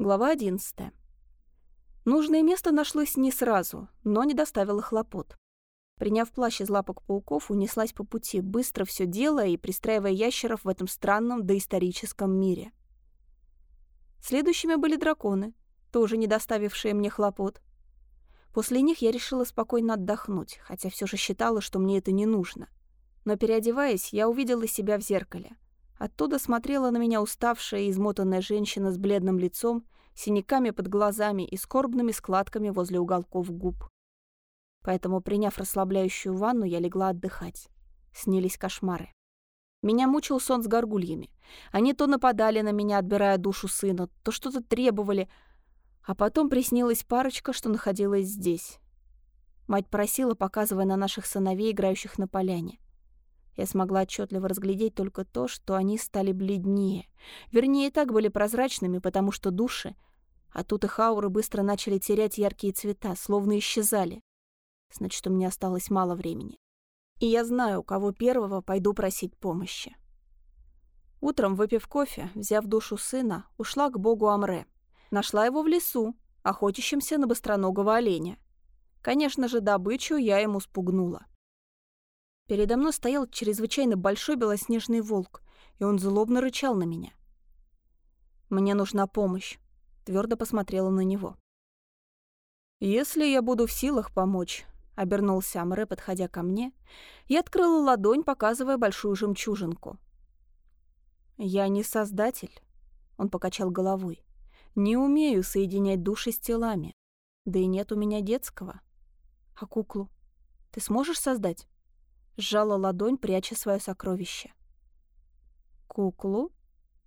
Глава 11. Нужное место нашлось не сразу, но не доставило хлопот. Приняв плащ из лапок пауков, унеслась по пути, быстро все делая и пристраивая ящеров в этом странном доисторическом мире. Следующими были драконы, тоже не доставившие мне хлопот. После них я решила спокойно отдохнуть, хотя все же считала, что мне это не нужно. Но переодеваясь, я увидела себя в зеркале — Оттуда смотрела на меня уставшая и измотанная женщина с бледным лицом, синяками под глазами и скорбными складками возле уголков губ. Поэтому, приняв расслабляющую ванну, я легла отдыхать. Снились кошмары. Меня мучил сон с горгульями. Они то нападали на меня, отбирая душу сына, то что-то требовали, а потом приснилась парочка, что находилась здесь. Мать просила, показывая на наших сыновей, играющих на поляне. Я смогла отчетливо разглядеть только то, что они стали бледнее. Вернее, и так были прозрачными, потому что души, а тут их ауры быстро начали терять яркие цвета, словно исчезали. Значит, у меня осталось мало времени. И я знаю, у кого первого пойду просить помощи. Утром, выпив кофе, взяв душу сына, ушла к богу Амре. Нашла его в лесу, охотящимся на быстроногого оленя. Конечно же, добычу я ему спугнула. Передо мной стоял чрезвычайно большой белоснежный волк, и он злобно рычал на меня. «Мне нужна помощь», — твердо посмотрела на него. «Если я буду в силах помочь», — обернулся Амре, подходя ко мне, и открыла ладонь, показывая большую жемчужинку. «Я не создатель», — он покачал головой. «Не умею соединять души с телами. Да и нет у меня детского. А куклу ты сможешь создать?» Сжала ладонь, пряча свое сокровище. «Куклу?»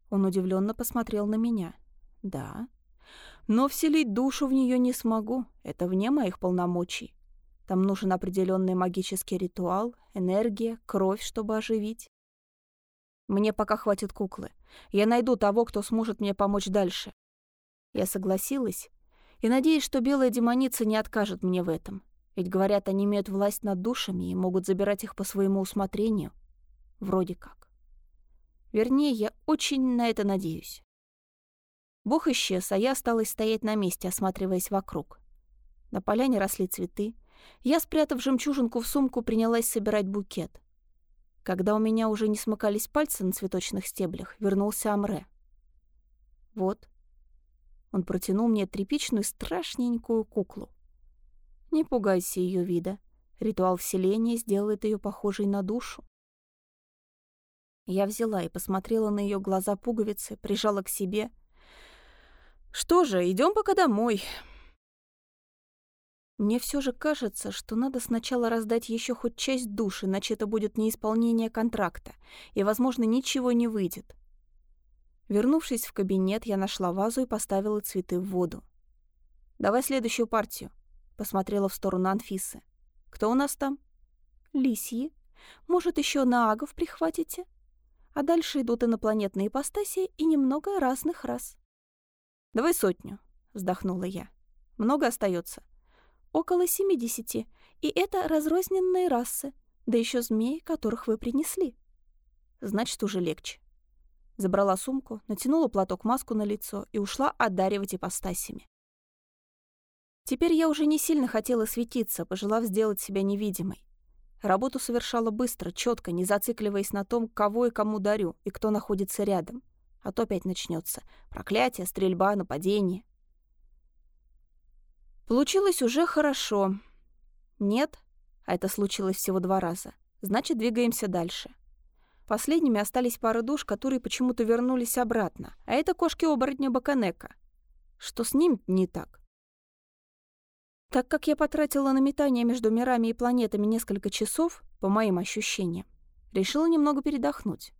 Он удивленно посмотрел на меня. «Да. Но вселить душу в нее не смогу. Это вне моих полномочий. Там нужен определенный магический ритуал, энергия, кровь, чтобы оживить. Мне пока хватит куклы. Я найду того, кто сможет мне помочь дальше». Я согласилась и надеюсь, что белая демоница не откажет мне в этом. Ведь, говорят, они имеют власть над душами и могут забирать их по своему усмотрению. Вроде как. Вернее, я очень на это надеюсь. Бог исчез, а я осталась стоять на месте, осматриваясь вокруг. На поляне росли цветы. Я, спрятав жемчужинку в сумку, принялась собирать букет. Когда у меня уже не смыкались пальцы на цветочных стеблях, вернулся Амре. Вот. Он протянул мне тряпичную страшненькую куклу. Не пугайся ее вида. Ритуал вселения сделает ее похожей на душу. Я взяла и посмотрела на ее глаза пуговицы, прижала к себе. Что же, идем пока домой. Мне все же кажется, что надо сначала раздать еще хоть часть души, иначе это будет неисполнение контракта, и, возможно, ничего не выйдет. Вернувшись в кабинет, я нашла вазу и поставила цветы в воду. «Давай следующую партию», Посмотрела в сторону Анфисы. «Кто у нас там?» «Лисьи. Может, еще наагов прихватите?» А дальше идут инопланетные ипостаси и немного разных рас. «Давай сотню», — вздохнула я. «Много остается. «Около семидесяти. И это разрозненные расы, да еще змеи, которых вы принесли». «Значит, уже легче». Забрала сумку, натянула платок-маску на лицо и ушла одаривать ипостасями. Теперь я уже не сильно хотела светиться, пожелав сделать себя невидимой. Работу совершала быстро, четко, не зацикливаясь на том, кого и кому дарю, и кто находится рядом. А то опять начнется проклятие, стрельба, нападение. Получилось уже хорошо. Нет, а это случилось всего два раза. Значит, двигаемся дальше. Последними остались пара душ, которые почему-то вернулись обратно. А это кошки-оборотня Баканека. Что с ним не так? Так как я потратила на метание между мирами и планетами несколько часов, по моим ощущениям, решила немного передохнуть.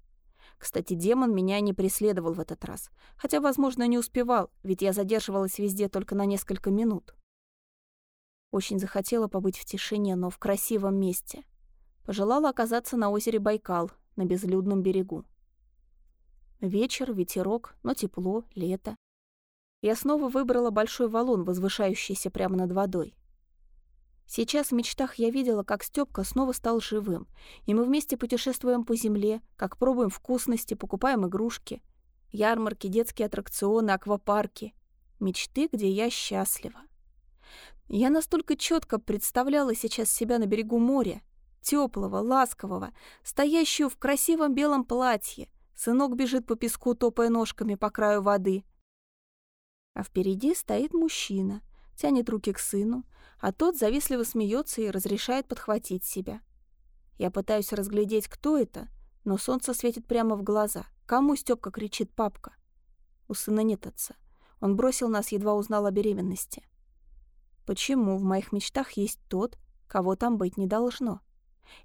Кстати, демон меня не преследовал в этот раз, хотя, возможно, не успевал, ведь я задерживалась везде только на несколько минут. Очень захотела побыть в тишине, но в красивом месте. Пожелала оказаться на озере Байкал, на безлюдном берегу. Вечер, ветерок, но тепло, лето. Я снова выбрала большой валун, возвышающийся прямо над водой. Сейчас в мечтах я видела, как Стёпка снова стал живым, и мы вместе путешествуем по земле, как пробуем вкусности, покупаем игрушки, ярмарки, детские аттракционы, аквапарки. Мечты, где я счастлива. Я настолько четко представляла сейчас себя на берегу моря, теплого, ласкового, стоящую в красивом белом платье. Сынок бежит по песку, топая ножками по краю воды. А впереди стоит мужчина, тянет руки к сыну, а тот завистливо смеется и разрешает подхватить себя. Я пытаюсь разглядеть, кто это, но солнце светит прямо в глаза. Кому Стёпка кричит «папка»? У сына нет отца. Он бросил нас, едва узнал о беременности. Почему в моих мечтах есть тот, кого там быть не должно?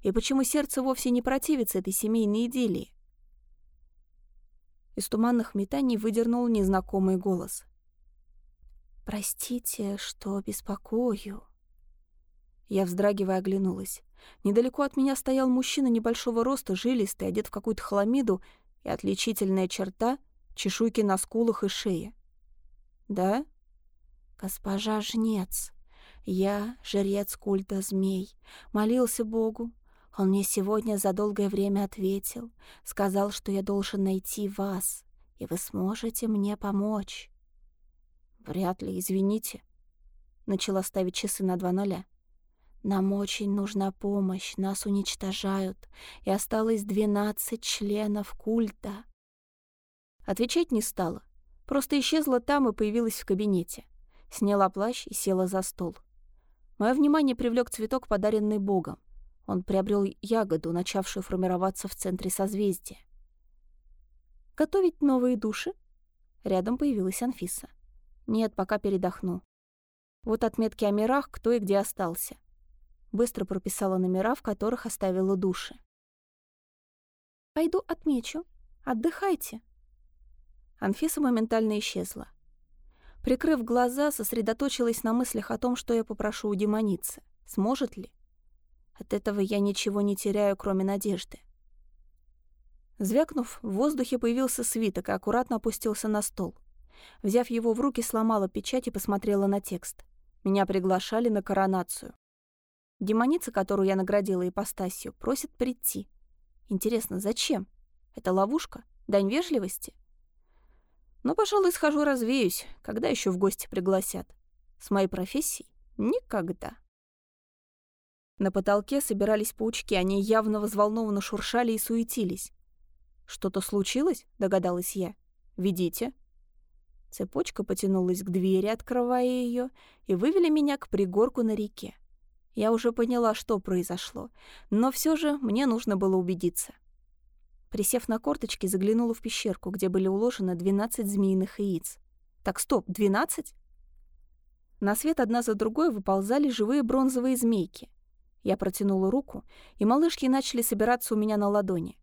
И почему сердце вовсе не противится этой семейной идиллии? Из туманных метаний выдернул незнакомый голос. «Простите, что беспокою». Я, вздрагивая, оглянулась. Недалеко от меня стоял мужчина небольшого роста, жилистый, одет в какую-то хламиду, и отличительная черта — чешуйки на скулах и шее. «Да?» «Госпожа Жнец, я, жрец культа змей, молился Богу. Он мне сегодня за долгое время ответил, сказал, что я должен найти вас, и вы сможете мне помочь». «Вряд ли, извините», — начала ставить часы на два ноля. Нам очень нужна помощь, нас уничтожают, и осталось двенадцать членов культа. Отвечать не стала, просто исчезла там и появилась в кабинете. Сняла плащ и села за стол. Мое внимание привлек цветок, подаренный Богом. Он приобрел ягоду, начавшую формироваться в центре созвездия. «Готовить новые души?» Рядом появилась Анфиса. «Нет, пока передохну. Вот отметки о мирах, кто и где остался. Быстро прописала номера, в которых оставила души. «Пойду отмечу. Отдыхайте». Анфиса моментально исчезла. Прикрыв глаза, сосредоточилась на мыслях о том, что я попрошу у демоницы. Сможет ли? От этого я ничего не теряю, кроме надежды. Звякнув, в воздухе появился свиток и аккуратно опустился на стол. Взяв его в руки, сломала печать и посмотрела на текст. Меня приглашали на коронацию. Демоница, которую я наградила ипостасью, просит прийти. Интересно, зачем? Это ловушка? Дань вежливости? Ну, пожалуй, схожу развеюсь, когда еще в гости пригласят. С моей профессией никогда. На потолке собирались паучки, они явно взволнованно шуршали и суетились. «Что-то случилось?» — догадалась я. «Ведите». Цепочка потянулась к двери, открывая ее, и вывели меня к пригорку на реке. Я уже поняла, что произошло, но все же мне нужно было убедиться. Присев на корточки, заглянула в пещерку, где были уложены 12 змеиных яиц. Так, стоп, 12? На свет одна за другой выползали живые бронзовые змейки. Я протянула руку, и малышки начали собираться у меня на ладони.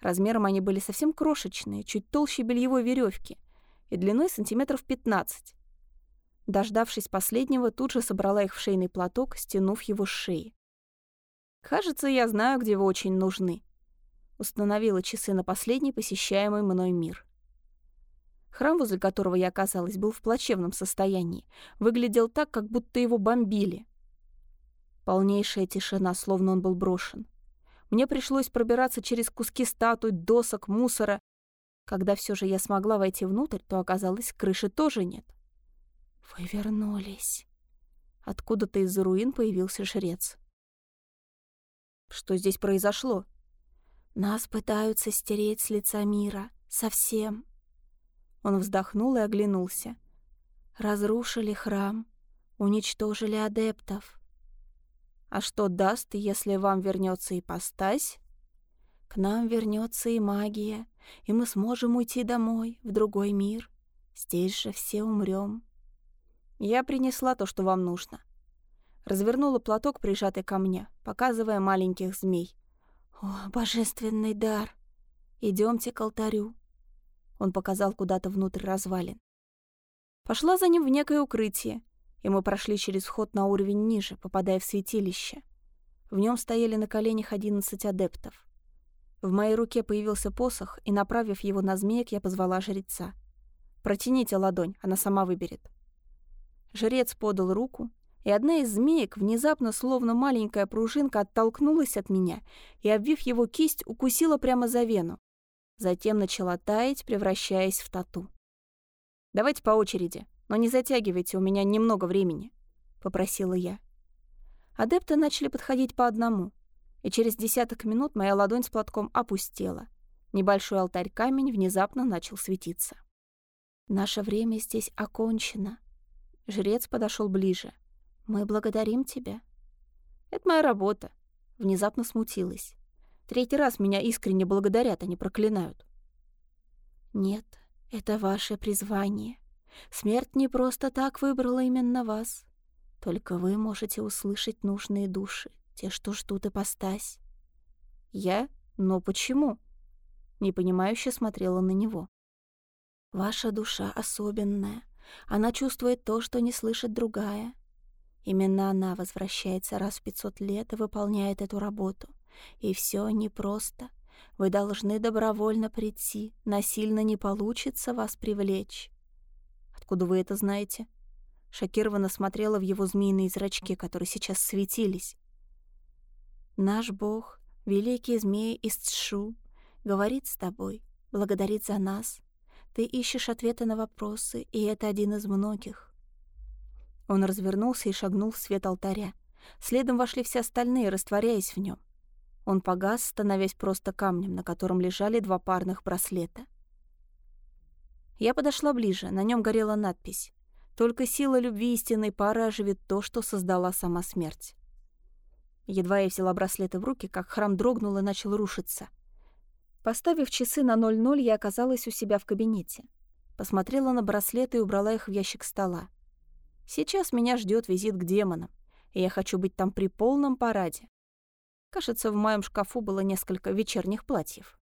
Размером они были совсем крошечные, чуть толще бельевой веревки, и длиной сантиметров 15. Дождавшись последнего, тут же собрала их в шейный платок, стянув его с шеи. «Кажется, я знаю, где вы очень нужны», — установила часы на последний посещаемый мной мир. Храм, возле которого я оказалась, был в плачевном состоянии, выглядел так, как будто его бомбили. Полнейшая тишина, словно он был брошен. Мне пришлось пробираться через куски статуй, досок, мусора. Когда все же я смогла войти внутрь, то оказалось, крыши тоже нет. «Вы вернулись». Откуда-то из-за руин появился жрец. «Что здесь произошло?» «Нас пытаются стереть с лица мира. Совсем». Он вздохнул и оглянулся. «Разрушили храм, уничтожили адептов». «А что даст, если вам вернется ипостась?» «К нам вернется и магия, и мы сможем уйти домой, в другой мир. Здесь же все умрем. Я принесла то, что вам нужно. Развернула платок, прижатый ко мне, показывая маленьких змей. О, божественный дар! Идемте к алтарю. Он показал куда-то внутрь развалин. Пошла за ним в некое укрытие, и мы прошли через вход на уровень ниже, попадая в святилище. В нем стояли на коленях одиннадцать адептов. В моей руке появился посох, и, направив его на змеек, я позвала жреца. «Протяните ладонь, она сама выберет». Жрец подал руку, и одна из змеек, внезапно, словно маленькая пружинка, оттолкнулась от меня и, обвив его кисть, укусила прямо за вену. Затем начала таять, превращаясь в тату. «Давайте по очереди», Но не затягивайте, у меня немного времени», — попросила я. Адепты начали подходить по одному, и через десяток минут моя ладонь с платком опустела. Небольшой алтарь-камень внезапно начал светиться. «Наше время здесь окончено». Жрец подошел ближе. «Мы благодарим тебя». «Это моя работа», — внезапно смутилась. «Третий раз меня искренне благодарят, а не проклинают». «Нет, это ваше призвание. Смерть не просто так выбрала именно вас. Только вы можете услышать нужные души, те, что ждут ипостась». «Я? Но почему?» Непонимающе смотрела на него. Ваша душа особенная. Она чувствует то, что не слышит другая. Именно она возвращается раз в пятьсот лет и выполняет эту работу. И все непросто. Вы должны добровольно прийти. Насильно не получится вас привлечь. Откуда вы это знаете? Шокированно смотрела в его змеиные зрачки, которые сейчас светились. Наш бог, великий змей из Цшу, говорит с тобой, благодарит за нас, ты ищешь ответы на вопросы, и это один из многих. Он развернулся и шагнул в свет алтаря. Следом вошли все остальные, растворяясь в нем. Он погас, становясь просто камнем, на котором лежали два парных браслета. Я подошла ближе, на нем горела надпись «Только сила любви истинной пары оживит то, что создала сама смерть». Едва я взяла браслеты в руки, как храм дрогнул и начал рушиться. Поставив часы на 00, я оказалась у себя в кабинете. Посмотрела на браслеты и убрала их в ящик стола. Сейчас меня ждет визит к демонам, и я хочу быть там при полном параде. Кажется, в моем шкафу было несколько вечерних платьев.